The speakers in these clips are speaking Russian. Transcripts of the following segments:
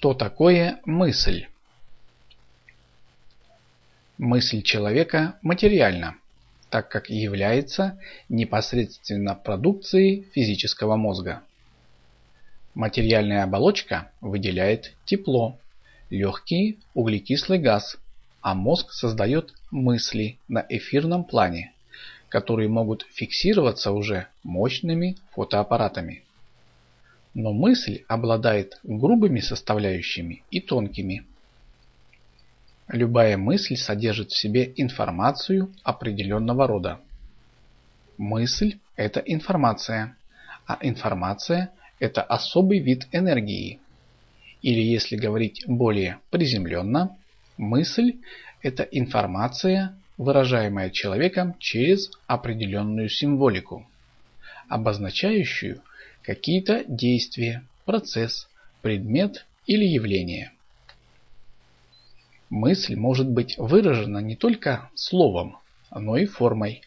Что такое мысль? Мысль человека материальна, так как является непосредственно продукцией физического мозга. Материальная оболочка выделяет тепло, легкий углекислый газ, а мозг создает мысли на эфирном плане, которые могут фиксироваться уже мощными фотоаппаратами. Но мысль обладает грубыми составляющими и тонкими. Любая мысль содержит в себе информацию определенного рода. Мысль – это информация, а информация – это особый вид энергии. Или если говорить более приземленно, мысль – это информация, выражаемая человеком через определенную символику, обозначающую какие-то действия, процесс, предмет или явление. Мысль может быть выражена не только словом, но и формой,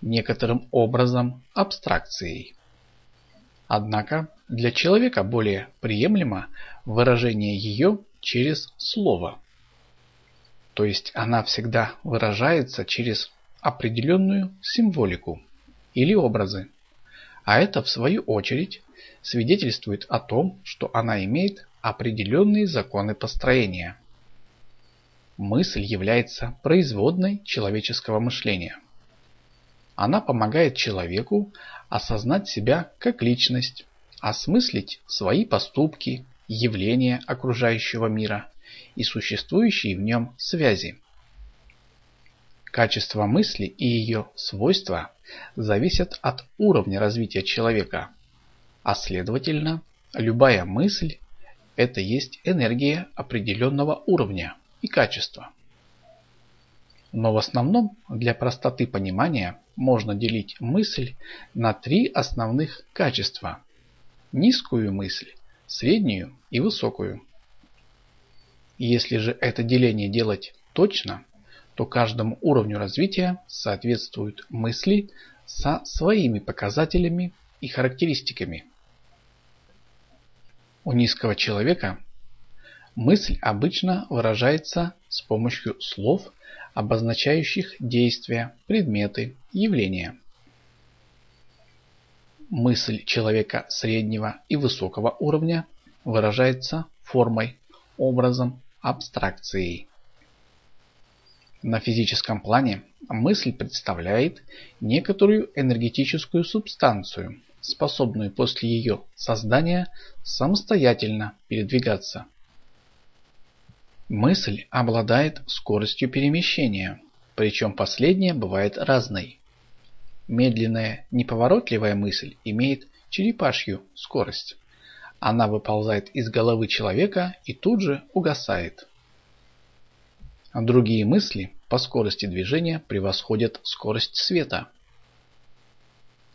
некоторым образом абстракцией. Однако для человека более приемлемо выражение ее через слово. То есть она всегда выражается через определенную символику или образы. А это в свою очередь свидетельствует о том, что она имеет определенные законы построения – Мысль является производной человеческого мышления. Она помогает человеку осознать себя как личность, осмыслить свои поступки, явления окружающего мира и существующие в нем связи. Качество мысли и ее свойства зависят от уровня развития человека, а следовательно, любая мысль – это есть энергия определенного уровня – и качество. Но в основном для простоты понимания можно делить мысль на три основных качества. Низкую мысль, среднюю и высокую. Если же это деление делать точно, то каждому уровню развития соответствуют мысли со своими показателями и характеристиками. У низкого человека Мысль обычно выражается с помощью слов, обозначающих действия, предметы, явления. Мысль человека среднего и высокого уровня выражается формой, образом, абстракцией. На физическом плане мысль представляет некоторую энергетическую субстанцию, способную после ее создания самостоятельно передвигаться. Мысль обладает скоростью перемещения, причем последняя бывает разной. Медленная, неповоротливая мысль имеет черепашью скорость. Она выползает из головы человека и тут же угасает. Другие мысли по скорости движения превосходят скорость света.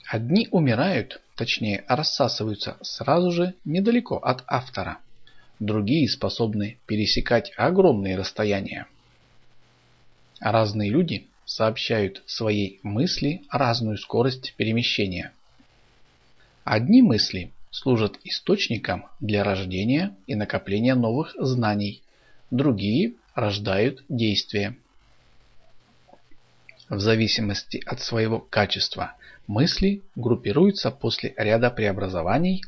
Одни умирают, точнее рассасываются сразу же недалеко от автора другие способны пересекать огромные расстояния. Разные люди сообщают своей мысли разную скорость перемещения. Одни мысли служат источником для рождения и накопления новых знаний, другие рождают действия. В зависимости от своего качества мысли группируются после ряда преобразований,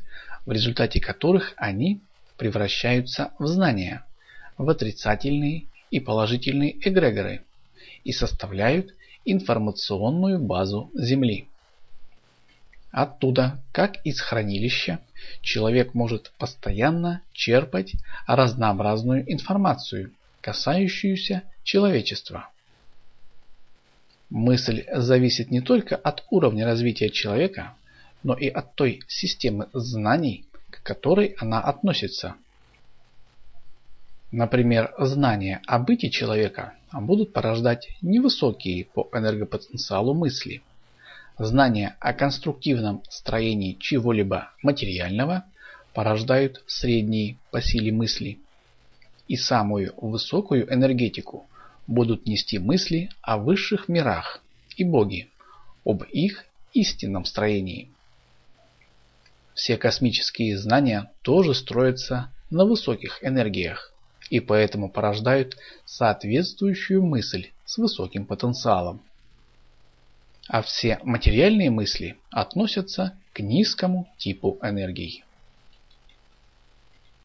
в результате которых они превращаются в знания, в отрицательные и положительные эгрегоры и составляют информационную базу Земли. Оттуда, как из хранилища, человек может постоянно черпать разнообразную информацию, касающуюся человечества. Мысль зависит не только от уровня развития человека, но и от той системы знаний, к которой она относится. Например, знания о быте человека будут порождать невысокие по энергопотенциалу мысли. Знания о конструктивном строении чего-либо материального порождают средние по силе мысли. И самую высокую энергетику будут нести мысли о высших мирах и боги, об их истинном строении. Все космические знания тоже строятся на высоких энергиях и поэтому порождают соответствующую мысль с высоким потенциалом. А все материальные мысли относятся к низкому типу энергий.